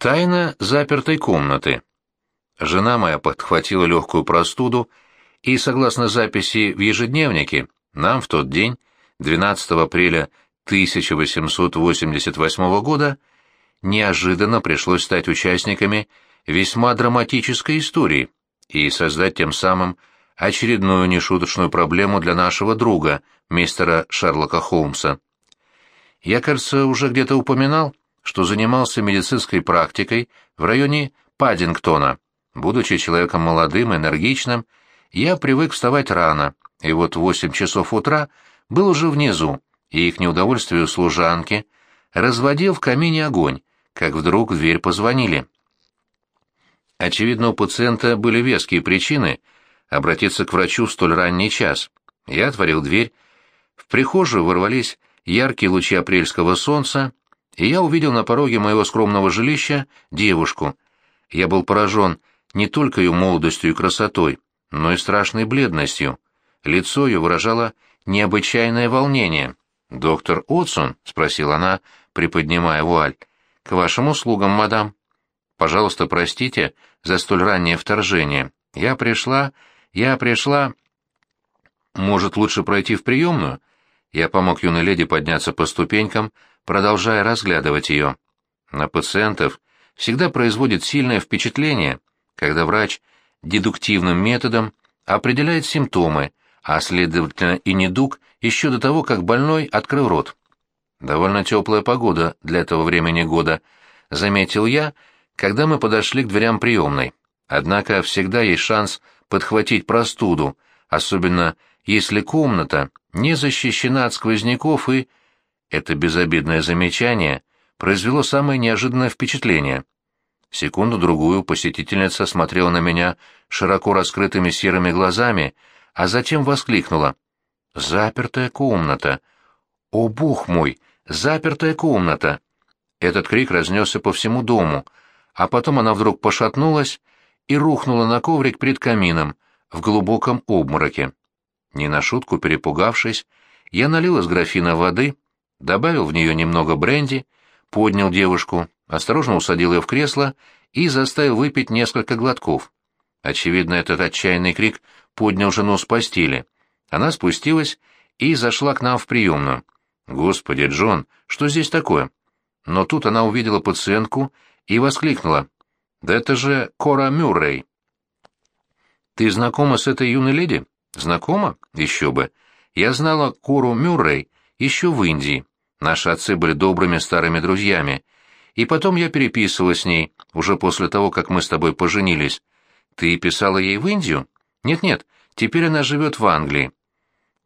Тайна запертой комнаты. Жена моя подхватила легкую простуду, и, согласно записи в ежедневнике, нам в тот день, 12 апреля 1888 года, неожиданно пришлось стать участниками весьма драматической истории и создать тем самым очередную нешуточную проблему для нашего друга, мистера Шерлока Холмса. Я, кажется, уже где-то упоминал, что занимался медицинской практикой в районе Паддингтона. Будучи человеком молодым, энергичным, я привык вставать рано, и вот в восемь часов утра был уже внизу, и их неудовольствию служанки разводил в камине огонь, как вдруг в дверь позвонили. Очевидно, у пациента были веские причины обратиться к врачу в столь ранний час. Я отворил дверь. В прихожую ворвались яркие лучи апрельского солнца, и я увидел на пороге моего скромного жилища девушку. Я был поражен не только ее молодостью и красотой, но и страшной бледностью. Лицо ее выражало необычайное волнение. «Доктор Отсон?» — спросила она, приподнимая вуаль. «К вашим услугам, мадам». «Пожалуйста, простите за столь раннее вторжение. Я пришла... Я пришла...» «Может, лучше пройти в приемную?» Я помог юной леди подняться по ступенькам, продолжая разглядывать ее. На пациентов всегда производит сильное впечатление, когда врач дедуктивным методом определяет симптомы, а следовательно и недуг еще до того, как больной открыл рот. Довольно теплая погода для этого времени года, заметил я, когда мы подошли к дверям приемной. Однако всегда есть шанс подхватить простуду, особенно если комната не защищена от сквозняков и... Это безобидное замечание произвело самое неожиданное впечатление. Секунду-другую посетительница смотрела на меня широко раскрытыми серыми глазами, а затем воскликнула. «Запертая комната! О, бог мой! Запертая комната!» Этот крик разнесся по всему дому, а потом она вдруг пошатнулась и рухнула на коврик перед камином в глубоком обмороке. Не на шутку перепугавшись, я налил из графина воды, добавил в нее немного бренди, поднял девушку, осторожно усадил ее в кресло и заставил выпить несколько глотков. Очевидно, этот отчаянный крик поднял жену с постели. Она спустилась и зашла к нам в приемную. «Господи, Джон, что здесь такое?» Но тут она увидела пациентку и воскликнула. «Да это же Кора Мюррей!» «Ты знакома с этой юной леди?» «Знакома? Еще бы. Я знала Кору Мюррей еще в Индии. Наши отцы были добрыми старыми друзьями. И потом я переписывалась с ней, уже после того, как мы с тобой поженились. Ты писала ей в Индию? Нет-нет, теперь она живет в Англии.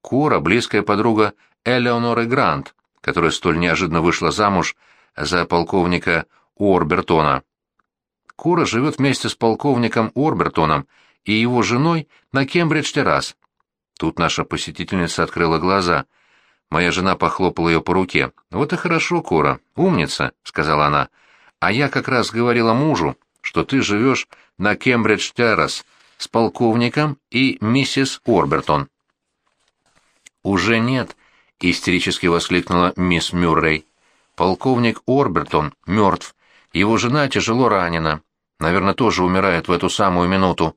Кора — близкая подруга Элеоноры Грант, которая столь неожиданно вышла замуж за полковника Орбертона. Кора живет вместе с полковником Орбертоном и его женой на Кембридж-террас. Тут наша посетительница открыла глаза — Моя жена похлопала ее по руке. «Вот и хорошо, Кора, умница», — сказала она. «А я как раз говорила мужу, что ты живешь на Кембридж-террас с полковником и миссис Орбертон». «Уже нет», — истерически воскликнула мисс Мюррей. «Полковник Орбертон мертв. Его жена тяжело ранена. Наверное, тоже умирает в эту самую минуту.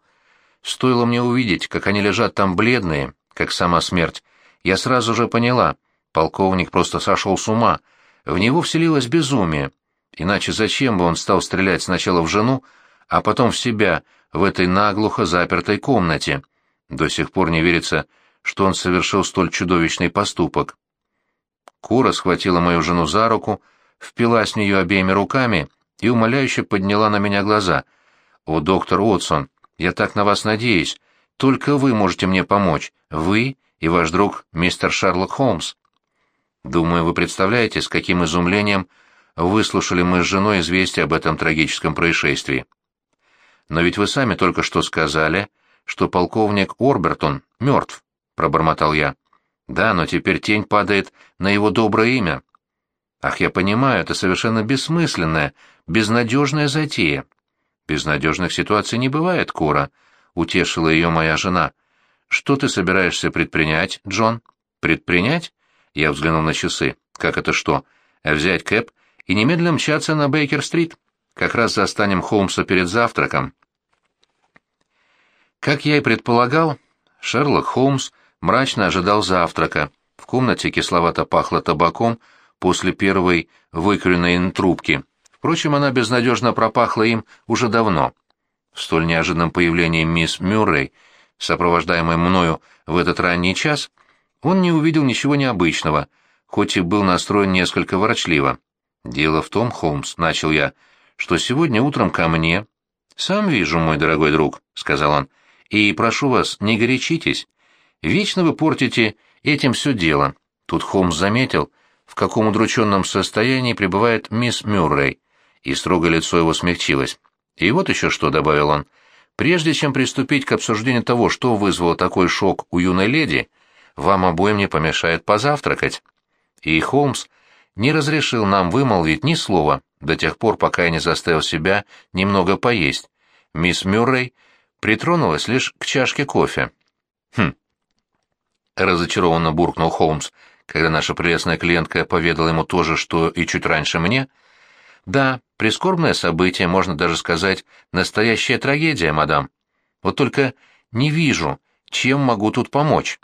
Стоило мне увидеть, как они лежат там бледные, как сама смерть, я сразу же поняла, полковник просто сошел с ума, в него вселилось безумие. Иначе зачем бы он стал стрелять сначала в жену, а потом в себя в этой наглухо запертой комнате? До сих пор не верится, что он совершил столь чудовищный поступок. Кура схватила мою жену за руку, впилась в нее обеими руками и умоляюще подняла на меня глаза. «О, доктор Уотсон, я так на вас надеюсь. Только вы можете мне помочь. Вы и ваш друг мистер Шерлок Холмс. Думаю, вы представляете, с каким изумлением выслушали мы с женой известие об этом трагическом происшествии. Но ведь вы сами только что сказали, что полковник Орбертон мертв, пробормотал я. Да, но теперь тень падает на его доброе имя. Ах, я понимаю, это совершенно бессмысленная, безнадежная затея. Безнадежных ситуаций не бывает, Кора, утешила ее моя жена. Что ты собираешься предпринять, Джон? Предпринять? Я взглянул на часы. Как это что? Взять кэп и немедленно мчаться на Бейкер-стрит? Как раз застанем Холмса перед завтраком. Как я и предполагал, Шерлок Холмс мрачно ожидал завтрака. В комнате кисловато пахло табаком после первой выкуренной трубки. Впрочем, она безнадежно пропахла им уже давно. В столь неожиданном появлении мисс Мюррей, сопровождаемой мною в этот ранний час, он не увидел ничего необычного, хоть и был настроен несколько ворочливо. «Дело в том, Холмс», — начал я, — «что сегодня утром ко мне...» «Сам вижу, мой дорогой друг», — сказал он, — «и прошу вас, не горячитесь. Вечно вы портите этим все дело». Тут Холмс заметил, в каком удрученном состоянии пребывает мисс Мюррей, и строгое лицо его смягчилось. «И вот еще что», — добавил он, — «прежде чем приступить к обсуждению того, что вызвало такой шок у юной леди, вам обоим не помешает позавтракать». И Холмс не разрешил нам вымолвить ни слова до тех пор, пока я не заставил себя немного поесть. Мисс Мюррей притронулась лишь к чашке кофе. «Хм», — разочарованно буркнул Холмс, когда наша прелестная клиентка поведала ему то же, что и чуть раньше мне. «Да, прискорбное событие, можно даже сказать, настоящая трагедия, мадам. Вот только не вижу, чем могу тут помочь».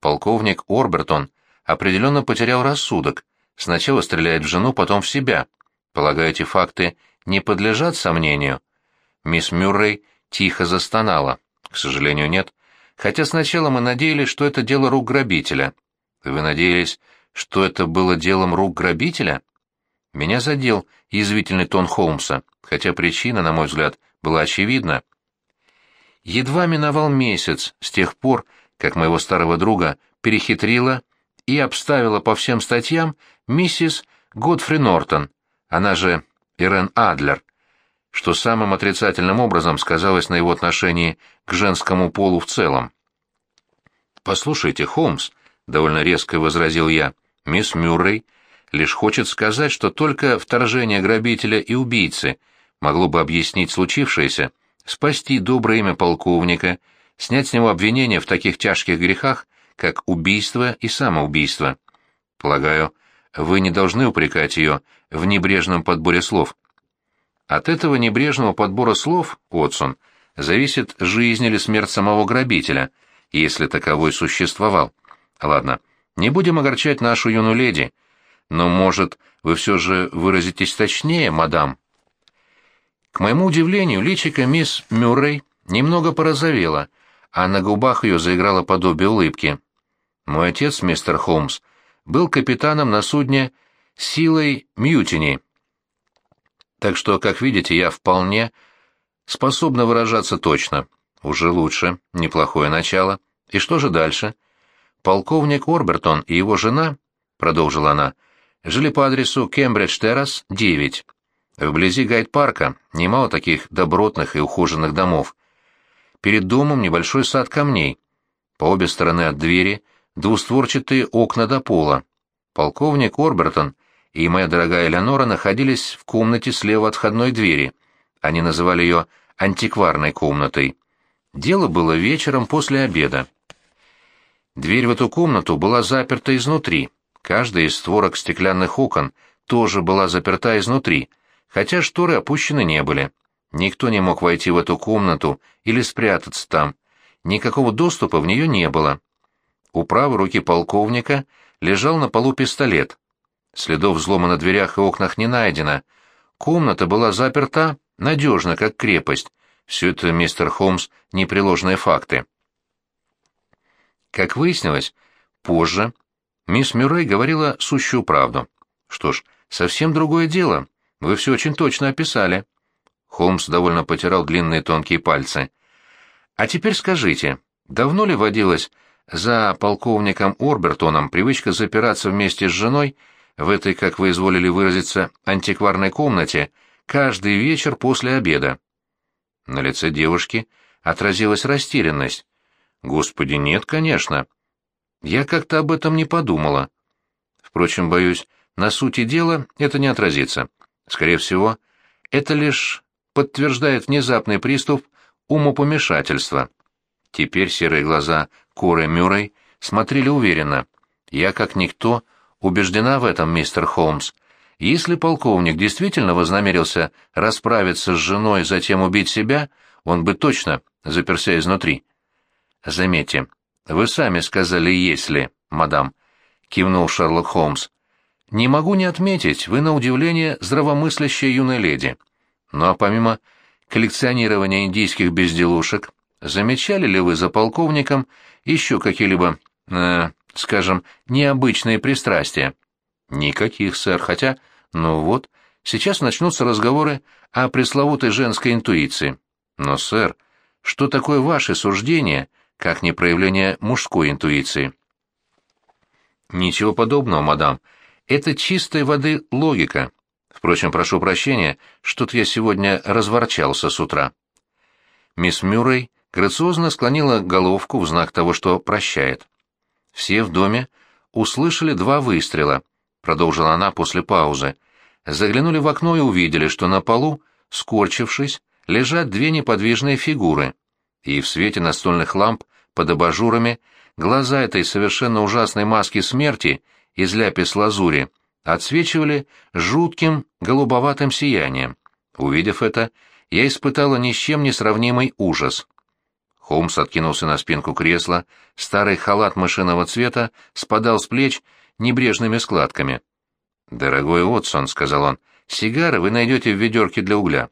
Полковник Орбертон определенно потерял рассудок, Сначала стреляет в жену, потом в себя. Полагаю, эти факты не подлежат сомнению. Мисс Мюррей тихо застонала. К сожалению, нет. Хотя сначала мы надеялись, что это дело рук грабителя. Вы надеялись, что это было делом рук грабителя? Меня задел язвительный тон Холмса, хотя причина, на мой взгляд, была очевидна. Едва миновал месяц с тех пор, как моего старого друга перехитрила и обставила по всем статьям миссис Годфри Нортон, она же Ирен Адлер, что самым отрицательным образом сказалось на его отношении к женскому полу в целом. «Послушайте, Холмс», — довольно резко возразил я, — «мисс Мюррей лишь хочет сказать, что только вторжение грабителя и убийцы могло бы объяснить случившееся, спасти доброе имя полковника, снять с него обвинения в таких тяжких грехах, как убийство и самоубийство. Полагаю, вы не должны упрекать ее в небрежном подборе слов. От этого небрежного подбора слов, Отсон, зависит жизнь или смерть самого грабителя, если таковой существовал. Ладно, не будем огорчать нашу юную леди, но, может, вы все же выразитесь точнее, мадам? К моему удивлению, личико мисс Мюррей немного порозовело, а на губах ее заиграло подобие улыбки. Мой отец, мистер Холмс, был капитаном на судне «Силой Мьютини». Так что, как видите, я вполне способна выражаться точно. Уже лучше, неплохое начало. И что же дальше? Полковник Орбертон и его жена, продолжила она, жили по адресу Кембридж-Террас, 9. Вблизи Гайд-парка немало таких добротных и ухоженных домов. Перед домом небольшой сад камней. По обе стороны от двери двустворчатые окна до пола. Полковник Орбертон и моя дорогая Элеонора находились в комнате слева от входной двери. Они называли ее антикварной комнатой. Дело было вечером после обеда. Дверь в эту комнату была заперта изнутри. Каждая из створок стеклянных окон тоже была заперта изнутри, хотя шторы опущены не были. Никто не мог войти в эту комнату или спрятаться там. Никакого доступа в нее не было. У правой руки полковника лежал на полу пистолет. Следов взлома на дверях и окнах не найдено. Комната была заперта надежно, как крепость. Все это, мистер Холмс, непреложные факты. Как выяснилось, позже мисс Мюррей говорила сущую правду. Что ж, совсем другое дело. Вы все очень точно описали. Холмс довольно потирал длинные тонкие пальцы. «А теперь скажите, давно ли водилась за полковником Орбертоном привычка запираться вместе с женой в этой, как вы изволили выразиться, антикварной комнате каждый вечер после обеда?» На лице девушки отразилась растерянность. «Господи, нет, конечно. Я как-то об этом не подумала. Впрочем, боюсь, на сути дела это не отразится. Скорее всего, это лишь подтверждает внезапный приступ умопомешательства. Теперь серые глаза Коры Мюррей смотрели уверенно. «Я, как никто, убеждена в этом, мистер Холмс. Если полковник действительно вознамерился расправиться с женой, затем убить себя, он бы точно заперся изнутри. Заметьте, вы сами сказали «если», мадам, — кивнул Шерлок Холмс. Не могу не отметить, вы на удивление здравомыслящая юная леди. Ну а помимо коллекционирования индийских безделушек, замечали ли вы за полковником еще какие-либо, э, скажем, необычные пристрастия? Никаких, сэр, хотя, ну вот, сейчас начнутся разговоры о пресловутой женской интуиции. Но, сэр, что такое ваше суждение, как не проявление мужской интуиции? Ничего подобного, мадам. Это чистой воды логика. Впрочем, прошу прощения, что-то я сегодня разворчался с утра. Мисс Мюррей грациозно склонила головку в знак того, что прощает. Все в доме услышали два выстрела, продолжила она после паузы. Заглянули в окно и увидели, что на полу, скорчившись, лежат две неподвижные фигуры, и в свете настольных ламп под абажурами глаза этой совершенно ужасной маски смерти из ляпис-лазури отсвечивали жутким голубоватым сиянием. Увидев это, я испытала ни с чем не сравнимый ужас. Холмс откинулся на спинку кресла, старый халат мышиного цвета спадал с плеч небрежными складками. «Дорогой Отсон», — сказал он, — «сигары вы найдете в ведерке для угля.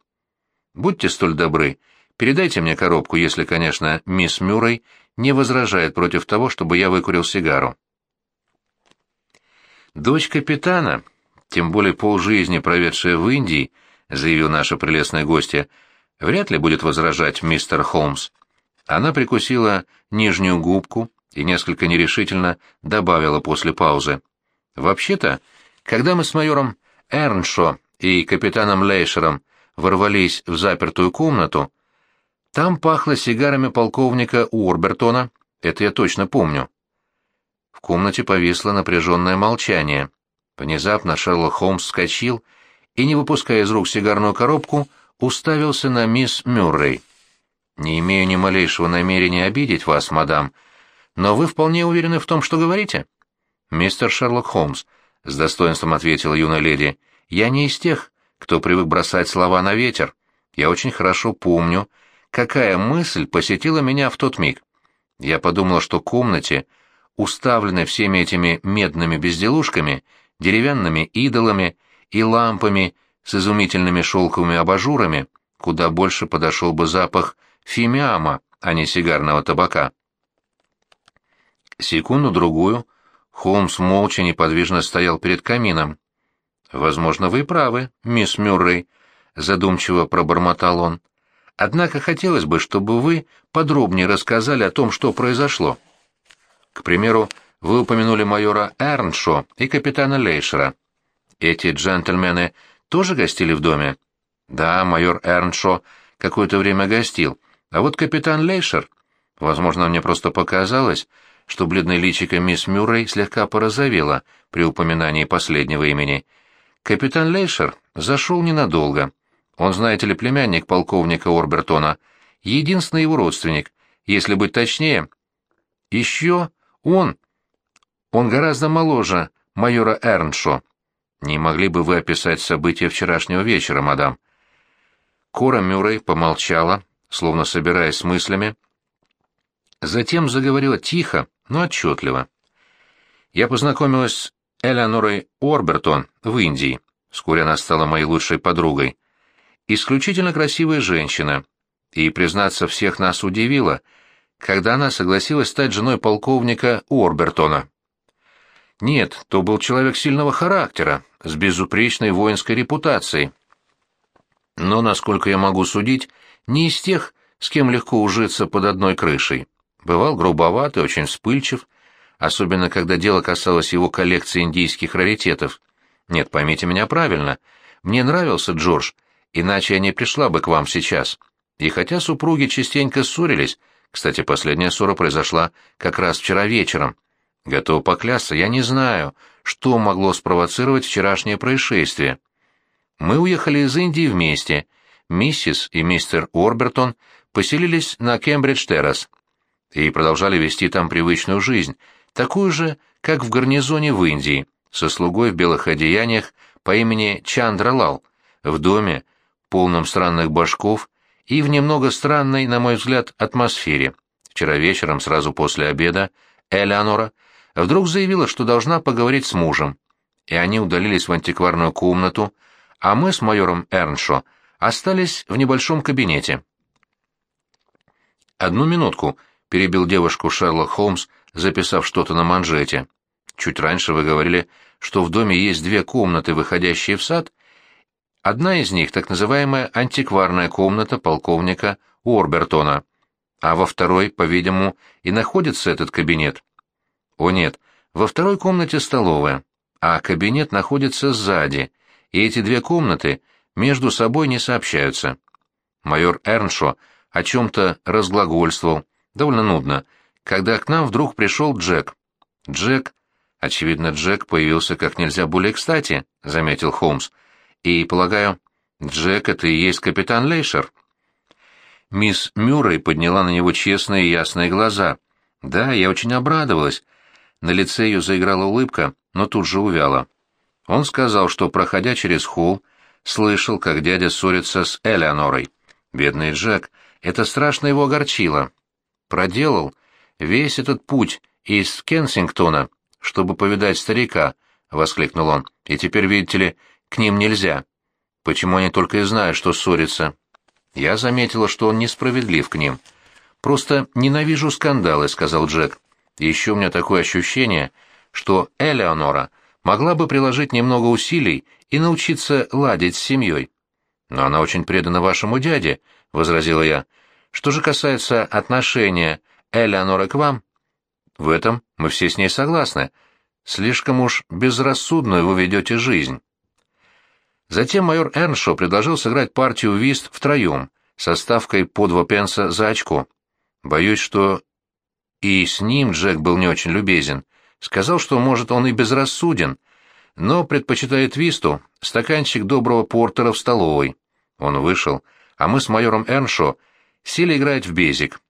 Будьте столь добры, передайте мне коробку, если, конечно, мисс Мюррей не возражает против того, чтобы я выкурил сигару». Дочь капитана, тем более полжизни проведшая в Индии, заявил наша прелестная гостья, вряд ли будет возражать мистер Холмс. Она прикусила нижнюю губку и несколько нерешительно добавила после паузы. «Вообще-то, когда мы с майором Эрншо и капитаном Лейшером ворвались в запертую комнату, там пахло сигарами полковника Уорбертона, это я точно помню. В комнате повисло напряженное молчание. Внезапно Шерлок Холмс вскочил и, не выпуская из рук сигарную коробку, уставился на мисс Мюррей. «Не имею ни малейшего намерения обидеть вас, мадам, но вы вполне уверены в том, что говорите?» «Мистер Шерлок Холмс», — с достоинством ответила юная леди, — «я не из тех, кто привык бросать слова на ветер. Я очень хорошо помню, какая мысль посетила меня в тот миг. Я подумала, что комнате уставлены всеми этими медными безделушками, деревянными идолами и лампами с изумительными шелковыми абажурами, куда больше подошел бы запах фимиама, а не сигарного табака. Секунду-другую Холмс молча неподвижно стоял перед камином. «Возможно, вы правы, мисс Мюррей», — задумчиво пробормотал он. «Однако хотелось бы, чтобы вы подробнее рассказали о том, что произошло». К примеру, вы упомянули майора Эрншо и капитана Лейшера. Эти джентльмены тоже гостили в доме? Да, майор Эрншо какое-то время гостил, а вот капитан Лейшер... Возможно, мне просто показалось, что бледное личико мисс Мюррей слегка порозовело при упоминании последнего имени. Капитан Лейшер зашел ненадолго. Он, знаете ли, племянник полковника Орбертона, единственный его родственник, если быть точнее. Еще он... Он гораздо моложе майора Эрншо. Не могли бы вы описать события вчерашнего вечера, мадам?» Кора Мюррей помолчала, словно собираясь с мыслями. Затем заговорила тихо, но отчетливо. «Я познакомилась с Элеонорой Орбертон в Индии. Вскоре она стала моей лучшей подругой. Исключительно красивая женщина. И, признаться, всех нас удивила — когда она согласилась стать женой полковника Уорбертона. Нет, то был человек сильного характера, с безупречной воинской репутацией. Но, насколько я могу судить, не из тех, с кем легко ужиться под одной крышей. Бывал грубоват и очень вспыльчив, особенно когда дело касалось его коллекции индийских раритетов. Нет, поймите меня правильно, мне нравился Джордж, иначе я не пришла бы к вам сейчас. И хотя супруги частенько ссорились, кстати, последняя ссора произошла как раз вчера вечером. Готов поклясться, я не знаю, что могло спровоцировать вчерашнее происшествие. Мы уехали из Индии вместе. Миссис и мистер Орбертон поселились на Кембридж-террас и продолжали вести там привычную жизнь, такую же, как в гарнизоне в Индии, со слугой в белых одеяниях по имени Чандра Лал, в доме, полном странных башков и в немного странной, на мой взгляд, атмосфере. Вчера вечером, сразу после обеда, Элеонора вдруг заявила, что должна поговорить с мужем, и они удалились в антикварную комнату, а мы с майором Эрншо остались в небольшом кабинете. «Одну минутку», — перебил девушку Шерлок Холмс, записав что-то на манжете. «Чуть раньше вы говорили, что в доме есть две комнаты, выходящие в сад. Одна из них — так называемая антикварная комната полковника Уорбертона, а во второй, по-видимому, и находится этот кабинет. О нет, во второй комнате столовая, а кабинет находится сзади, и эти две комнаты между собой не сообщаются. Майор Эрншо о чем-то разглагольствовал, довольно нудно, когда к нам вдруг пришел Джек. Джек, очевидно, Джек появился как нельзя более кстати, заметил Холмс. И, полагаю, Джек — это и есть капитан Лейшер. Мисс Мюррей подняла на него честные и ясные глаза. Да, я очень обрадовалась. На лице ее заиграла улыбка, но тут же увяла. Он сказал, что, проходя через холл, слышал, как дядя ссорится с Элеонорой. Бедный Джек, это страшно его огорчило. Проделал весь этот путь из Кенсингтона, чтобы повидать старика, — воскликнул он. И теперь, видите ли, к ним нельзя. Почему они только и знают, что ссорятся? Я заметила, что он несправедлив к ним. Просто ненавижу скандалы, — сказал Джек. Еще у меня такое ощущение, что Элеонора могла бы приложить немного усилий и научиться ладить с семьей. Но она очень предана вашему дяде, — возразила я. Что же касается отношения Элеонора к вам, в этом мы все с ней согласны. Слишком уж безрассудную вы ведете жизнь. Затем майор Эрншо предложил сыграть партию вист втроем, со ставкой по два пенса за очко. Боюсь, что и с ним Джек был не очень любезен. Сказал, что, может, он и безрассуден, но предпочитает висту стаканчик доброго портера в столовой. Он вышел, а мы с майором Эрншо сели играть в безик.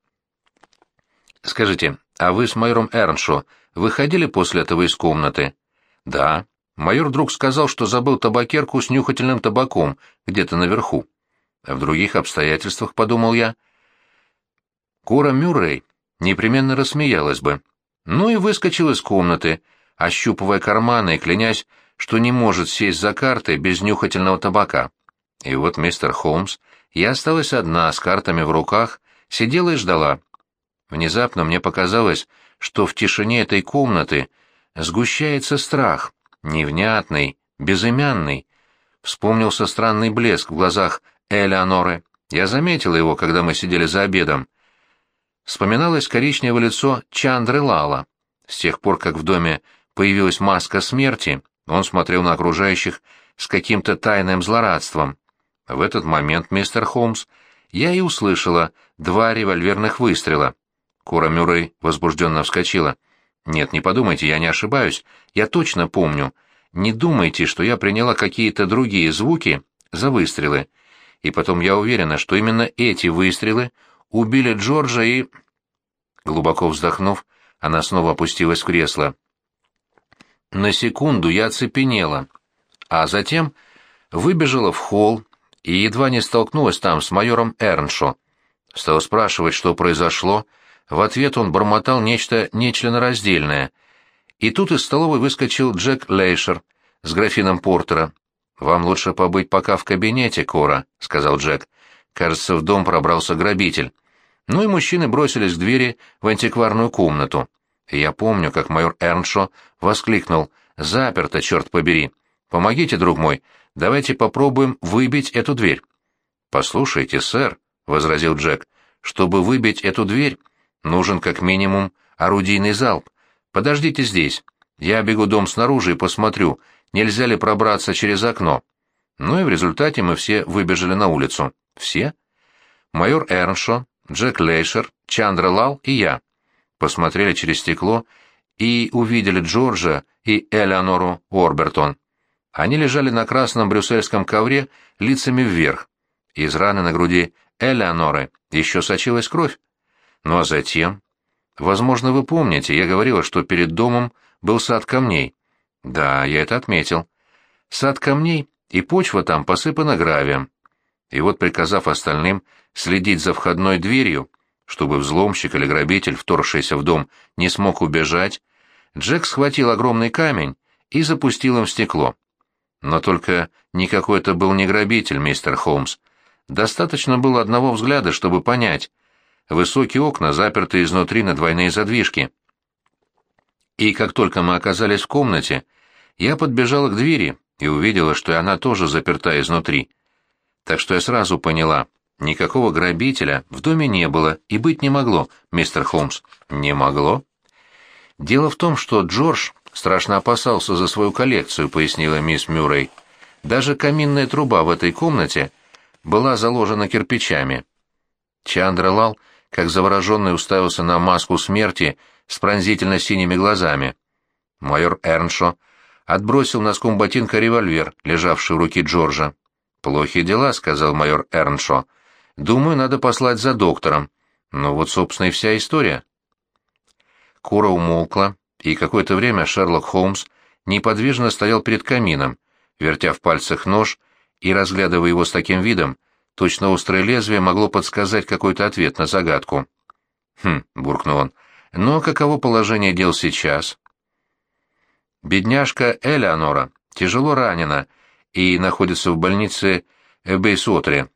«Скажите, а вы с майором Эрншо выходили после этого из комнаты?» «Да». Майор вдруг сказал, что забыл табакерку с нюхательным табаком где-то наверху. А в других обстоятельствах, подумал я, Кора Мюррей непременно рассмеялась бы. Ну и выскочил из комнаты, ощупывая карманы и клянясь, что не может сесть за картой без нюхательного табака. И вот мистер Холмс, я осталась одна, с картами в руках, сидела и ждала. Внезапно мне показалось, что в тишине этой комнаты сгущается страх, невнятный, безымянный. Вспомнился странный блеск в глазах Элеоноры. Я заметила его, когда мы сидели за обедом. Вспоминалось коричневое лицо Чандры Лала. С тех пор, как в доме появилась маска смерти, он смотрел на окружающих с каким-то тайным злорадством. В этот момент, мистер Холмс, я и услышала два револьверных выстрела. Кора Мюррей возбужденно вскочила. «Нет, не подумайте, я не ошибаюсь. Я точно помню. Не думайте, что я приняла какие-то другие звуки за выстрелы. И потом я уверена, что именно эти выстрелы убили Джорджа и...» Глубоко вздохнув, она снова опустилась в кресло. На секунду я оцепенела, а затем выбежала в холл и едва не столкнулась там с майором Эрншо. Стала спрашивать, что произошло. В ответ он бормотал нечто нечленораздельное. И тут из столовой выскочил Джек Лейшер с графином Портера. «Вам лучше побыть пока в кабинете, Кора», — сказал Джек. «Кажется, в дом пробрался грабитель». Ну и мужчины бросились к двери в антикварную комнату. Я помню, как майор Эрншо воскликнул «Заперто, черт побери! Помогите, друг мой, давайте попробуем выбить эту дверь». «Послушайте, сэр», — возразил Джек, — «чтобы выбить эту дверь, нужен как минимум орудийный залп. Подождите здесь. Я бегу дом снаружи и посмотрю, нельзя ли пробраться через окно». Ну и в результате мы все выбежали на улицу. Все? Майор Эрншо, Джек Лейшер, Чандра Лал и я посмотрели через стекло и увидели Джорджа и Элеонору Орбертон. Они лежали на красном брюссельском ковре лицами вверх. Из раны на груди Элеоноры еще сочилась кровь. Ну а затем... Возможно, вы помните, я говорила, что перед домом был сад камней. Да, я это отметил. Сад камней, и почва там посыпана гравием. И вот, приказав остальным следить за входной дверью, чтобы взломщик или грабитель, вторгшийся в дом, не смог убежать, Джек схватил огромный камень и запустил им в стекло. Но только никакой это был не грабитель, мистер Холмс. Достаточно было одного взгляда, чтобы понять. Высокие окна заперты изнутри на двойные задвижки. И как только мы оказались в комнате, я подбежала к двери и увидела, что и она тоже заперта изнутри. Так что я сразу поняла, никакого грабителя в доме не было и быть не могло, мистер Холмс. Не могло? Дело в том, что Джордж страшно опасался за свою коллекцию, пояснила мисс Мюррей. Даже каминная труба в этой комнате была заложена кирпичами. Чандра Лал, как завороженный, уставился на маску смерти с пронзительно-синими глазами. Майор Эрншо отбросил носком ботинка револьвер, лежавший в руке Джорджа. «Плохие дела», — сказал майор Эрншо. «Думаю, надо послать за доктором. Ну вот, собственно, и вся история». Кура умолкла, и какое-то время Шерлок Холмс неподвижно стоял перед камином, вертя в пальцах нож и разглядывая его с таким видом, точно острое лезвие могло подсказать какой-то ответ на загадку. «Хм», — буркнул он, — «но каково положение дел сейчас?» Бедняжка Элеонора тяжело ранена и находится в больнице Бейсотре.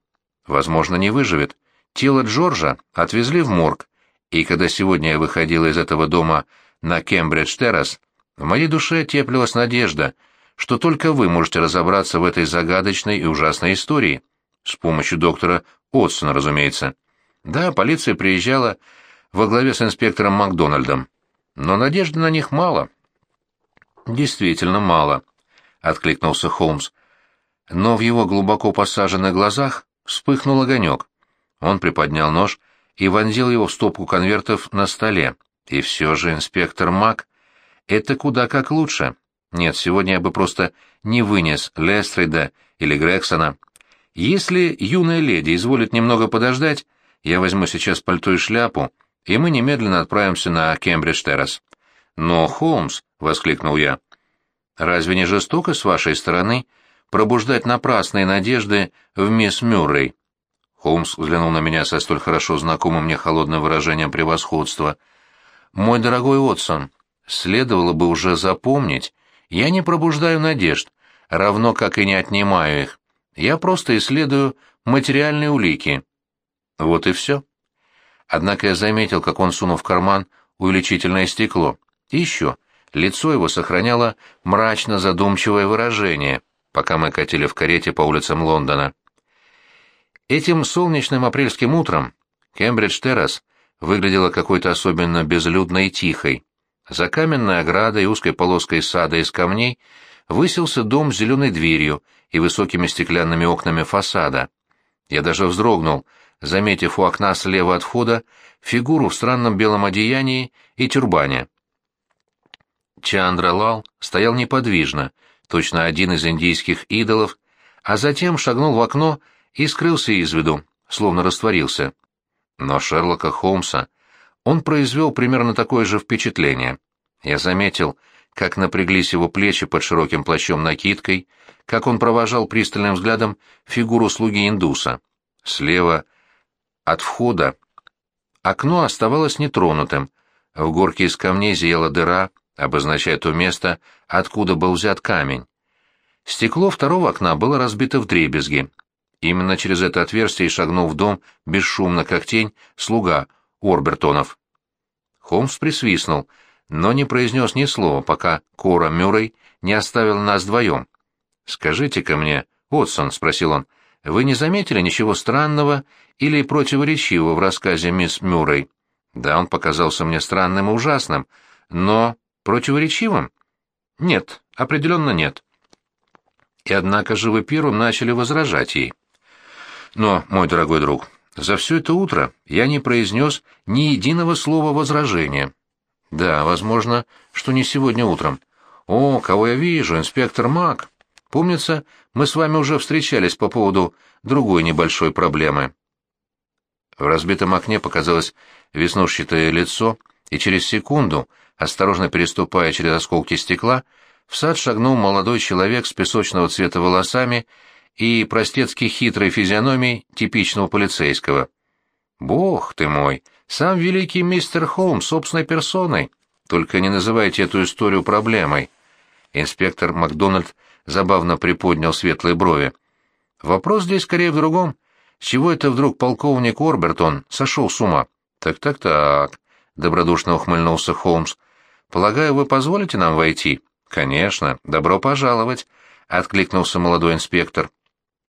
Возможно, не выживет. Тело Джорджа отвезли в морг, и когда сегодня я выходила из этого дома на Кембридж-террас, в моей душе теплилась надежда, что только вы можете разобраться в этой загадочной и ужасной истории. С помощью доктора Отсона, разумеется. Да, полиция приезжала во главе с инспектором Макдональдом. Но надежды на них мало. «Действительно мало», — откликнулся Холмс. Но в его глубоко посаженных глазах вспыхнул огонек. Он приподнял нож и вонзил его в стопку конвертов на столе. И все же, инспектор Мак, это куда как лучше. Нет, сегодня я бы просто не вынес Лестрида или Грексона. Если юная леди изволит немного подождать, я возьму сейчас пальто и шляпу, и мы немедленно отправимся на Кембридж-террас. Но, Холмс, — воскликнул я, — разве не жестоко с вашей стороны пробуждать напрасные надежды в мисс Мюррей? Холмс взглянул на меня со столь хорошо знакомым мне холодным выражением превосходства. «Мой дорогой Отсон, следовало бы уже запомнить, я не пробуждаю надежд, равно как и не отнимаю их. Я просто исследую материальные улики». Вот и все. Однако я заметил, как он сунул в карман увеличительное стекло. И еще, лицо его сохраняло мрачно-задумчивое выражение, пока мы катили в карете по улицам Лондона. Этим солнечным апрельским утром Кембридж-террас выглядела какой-то особенно безлюдной и тихой. За каменной оградой и узкой полоской сада из камней высился дом с зеленой дверью и высокими стеклянными окнами фасада. Я даже вздрогнул, заметив у окна слева от входа фигуру в странном белом одеянии и тюрбане. Чандра Лал стоял неподвижно, точно один из индийских идолов, а затем шагнул в окно и скрылся из виду, словно растворился. Но Шерлока Холмса он произвел примерно такое же впечатление. Я заметил, как напряглись его плечи под широким плащом-накидкой, как он провожал пристальным взглядом фигуру слуги индуса. Слева от входа окно оставалось нетронутым, в горке из камней зияла дыра, обозначая то место, откуда был взят камень. Стекло второго окна было разбито в дребезги, Именно через это отверстие шагнул в дом, бесшумно как тень, слуга Орбертонов. Холмс присвистнул, но не произнес ни слова, пока Кора Мюррей не оставила нас вдвоем. «Скажите-ка мне, Отсон», — спросил он, — «вы не заметили ничего странного или противоречивого в рассказе мисс Мюррей?» «Да, он показался мне странным и ужасным, но противоречивым?» «Нет, определенно нет». И однако же вы первым начали возражать ей. Но, мой дорогой друг, за все это утро я не произнес ни единого слова возражения. Да, возможно, что не сегодня утром. О, кого я вижу, инспектор Мак. Помнится, мы с вами уже встречались по поводу другой небольшой проблемы. В разбитом окне показалось веснушчатое лицо, и через секунду, осторожно переступая через осколки стекла, в сад шагнул молодой человек с песочного цвета волосами и простецки хитрой физиономией типичного полицейского. «Бог ты мой! Сам великий мистер Холмс собственной персоной! Только не называйте эту историю проблемой!» Инспектор Макдональд забавно приподнял светлые брови. «Вопрос здесь скорее в другом. С чего это вдруг полковник Орбертон сошел с ума?» «Так-так-так», — добродушно ухмыльнулся Холмс. «Полагаю, вы позволите нам войти?» «Конечно, добро пожаловать», — откликнулся молодой инспектор.